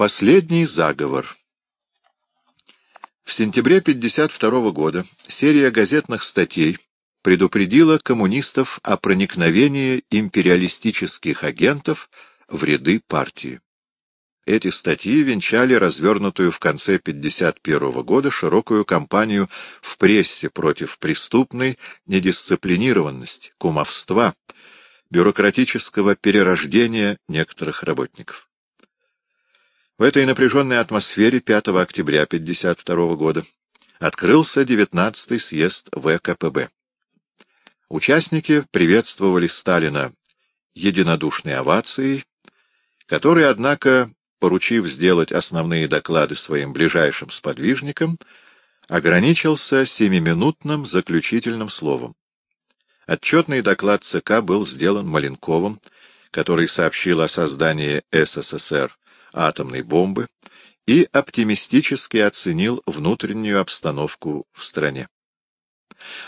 Последний заговор В сентябре 1952 года серия газетных статей предупредила коммунистов о проникновении империалистических агентов в ряды партии. Эти статьи венчали развернутую в конце 1951 года широкую кампанию в прессе против преступной недисциплинированности, кумовства, бюрократического перерождения некоторых работников. В этой напряженной атмосфере 5 октября 1952 года открылся 19-й съезд ВКПБ. Участники приветствовали Сталина единодушной овацией, который, однако, поручив сделать основные доклады своим ближайшим сподвижникам, ограничился семиминутным заключительным словом. Отчетный доклад ЦК был сделан Маленковым, который сообщил о создании СССР атомной бомбы и оптимистически оценил внутреннюю обстановку в стране.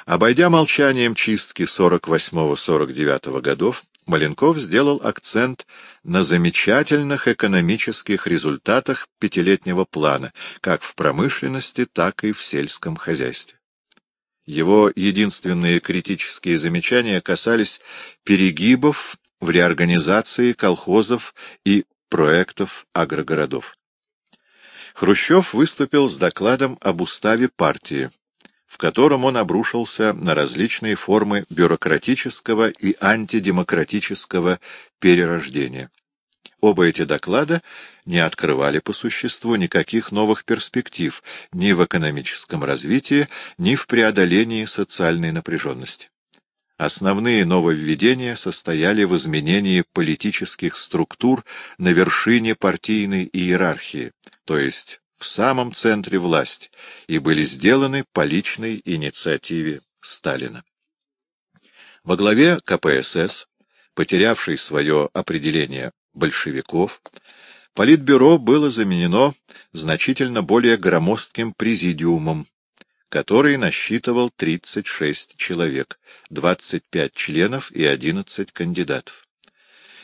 Обойдя молчанием чистки 48-49 годов, Маленков сделал акцент на замечательных экономических результатах пятилетнего плана, как в промышленности, так и в сельском хозяйстве. Его единственные критические замечания касались перегибов в реорганизации колхозов и проектов агрогородов. Хрущев выступил с докладом об уставе партии, в котором он обрушился на различные формы бюрократического и антидемократического перерождения. Оба эти доклада не открывали по существу никаких новых перспектив ни в экономическом развитии, ни в преодолении социальной напряженности. Основные нововведения состояли в изменении политических структур на вершине партийной иерархии, то есть в самом центре власти, и были сделаны по личной инициативе Сталина. Во главе КПСС, потерявшей свое определение большевиков, Политбюро было заменено значительно более громоздким президиумом, который насчитывал 36 человек, 25 членов и 11 кандидатов.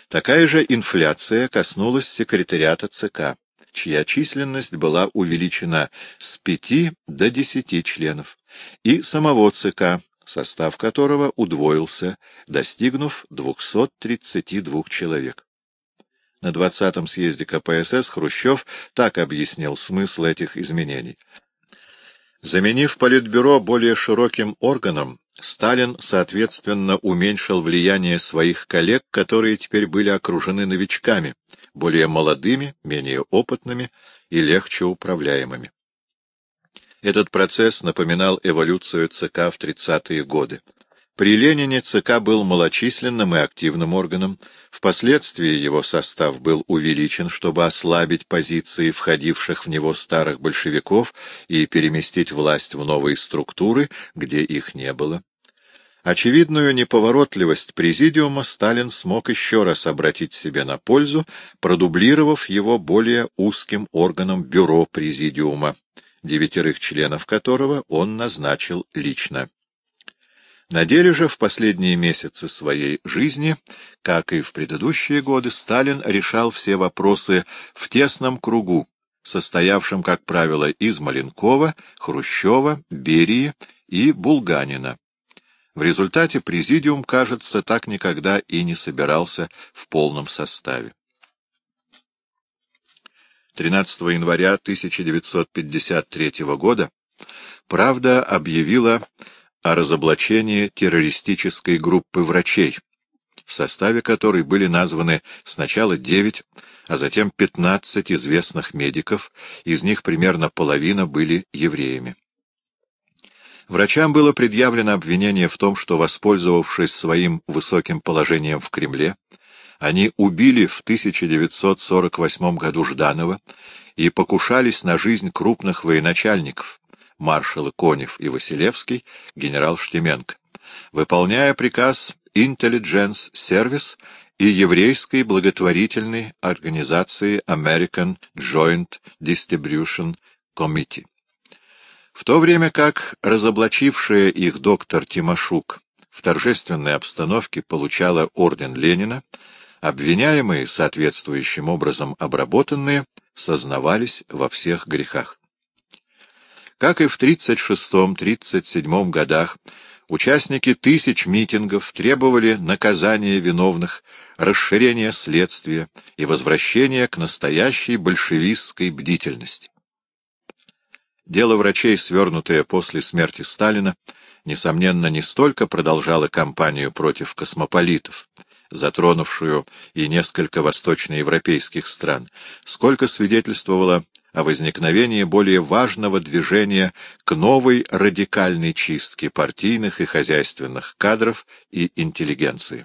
Такая же инфляция коснулась секретариата ЦК, чья численность была увеличена с 5 до 10 членов, и самого ЦК, состав которого удвоился, достигнув 232 человек. На 20-м съезде КПСС Хрущев так объяснил смысл этих изменений. Заменив Политбюро более широким органом, Сталин, соответственно, уменьшил влияние своих коллег, которые теперь были окружены новичками, более молодыми, менее опытными и легче управляемыми. Этот процесс напоминал эволюцию ЦК в 30-е годы. При Ленине ЦК был малочисленным и активным органом, впоследствии его состав был увеличен, чтобы ослабить позиции входивших в него старых большевиков и переместить власть в новые структуры, где их не было. Очевидную неповоротливость президиума Сталин смог еще раз обратить себе на пользу, продублировав его более узким органом бюро президиума, девятерых членов которого он назначил лично. На деле же в последние месяцы своей жизни, как и в предыдущие годы, Сталин решал все вопросы в тесном кругу, состоявшем, как правило, из Маленкова, Хрущева, Берии и Булганина. В результате президиум, кажется, так никогда и не собирался в полном составе. 13 января 1953 года «Правда» объявила о разоблачении террористической группы врачей, в составе которой были названы сначала 9, а затем 15 известных медиков, из них примерно половина были евреями. Врачам было предъявлено обвинение в том, что, воспользовавшись своим высоким положением в Кремле, они убили в 1948 году Жданова и покушались на жизнь крупных военачальников, маршалы Конев и Василевский, генерал Штеменко, выполняя приказ Intelligence Service и еврейской благотворительной организации American Joint Distribution Committee. В то время как разоблачившая их доктор Тимошук в торжественной обстановке получала орден Ленина, обвиняемые, соответствующим образом обработанные, сознавались во всех грехах. Как и в 36-37 годах, участники тысяч митингов требовали наказания виновных, расширения следствия и возвращения к настоящей большевистской бдительности. Дело врачей, свернутое после смерти Сталина, несомненно, не столько продолжало кампанию против космополитов, затронувшую и несколько восточноевропейских стран, сколько свидетельствовало о возникновении более важного движения к новой радикальной чистке партийных и хозяйственных кадров и интеллигенции.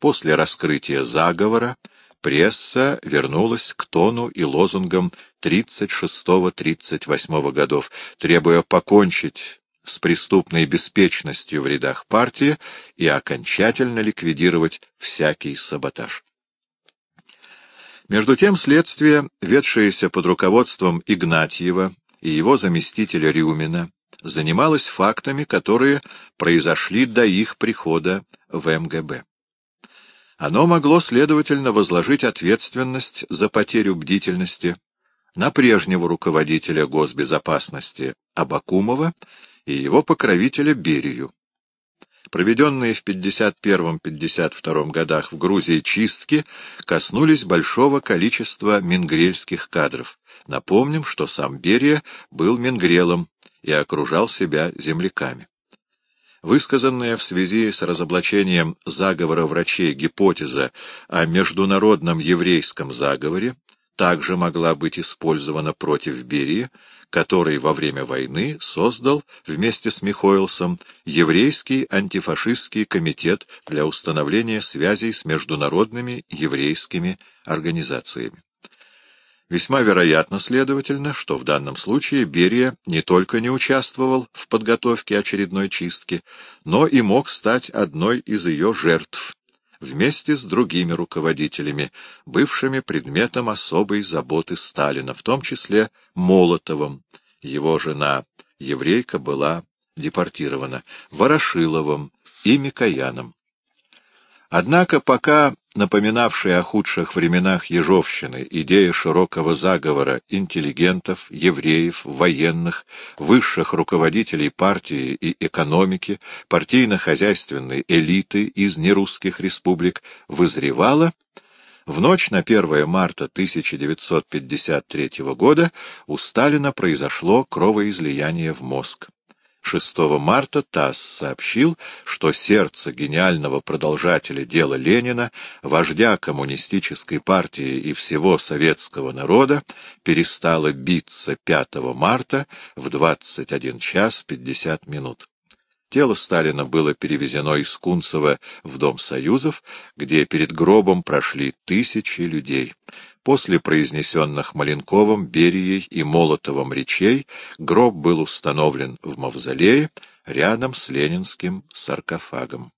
После раскрытия заговора пресса вернулась к тону и лозунгам 36-38 годов, требуя покончить с преступной беспечностью в рядах партии и окончательно ликвидировать всякий саботаж. Между тем следствие, ведшееся под руководством Игнатьева и его заместителя Рюмина, занималось фактами, которые произошли до их прихода в МГБ. Оно могло, следовательно, возложить ответственность за потерю бдительности на прежнего руководителя госбезопасности Абакумова и его покровителя Берию. Проведенные в 51-52 годах в Грузии чистки коснулись большого количества мингрельских кадров. Напомним, что сам Берия был мингрелом и окружал себя земляками. Высказанная в связи с разоблачением заговора врачей гипотеза о международном еврейском заговоре также могла быть использована против Берии, который во время войны создал вместе с Михоэлсом еврейский антифашистский комитет для установления связей с международными еврейскими организациями. Весьма вероятно, следовательно, что в данном случае Берия не только не участвовал в подготовке очередной чистки, но и мог стать одной из ее жертв, вместе с другими руководителями, бывшими предметом особой заботы Сталина, в том числе Молотовым. Его жена, еврейка, была депортирована, Ворошиловым и Микояном. Однако пока напоминавшая о худших временах Ежовщины идея широкого заговора интеллигентов, евреев, военных, высших руководителей партии и экономики, партийно-хозяйственной элиты из нерусских республик вызревала, в ночь на 1 марта 1953 года у Сталина произошло кровоизлияние в мозг. 6 марта ТАСС сообщил, что сердце гениального продолжателя дела Ленина, вождя коммунистической партии и всего советского народа, перестало биться 5 марта в 21 час 50 минут. Тело Сталина было перевезено из Кунцева в Дом Союзов, где перед гробом прошли тысячи людей. После произнесенных Маленковым, Берией и Молотовым речей гроб был установлен в мавзолее рядом с ленинским саркофагом.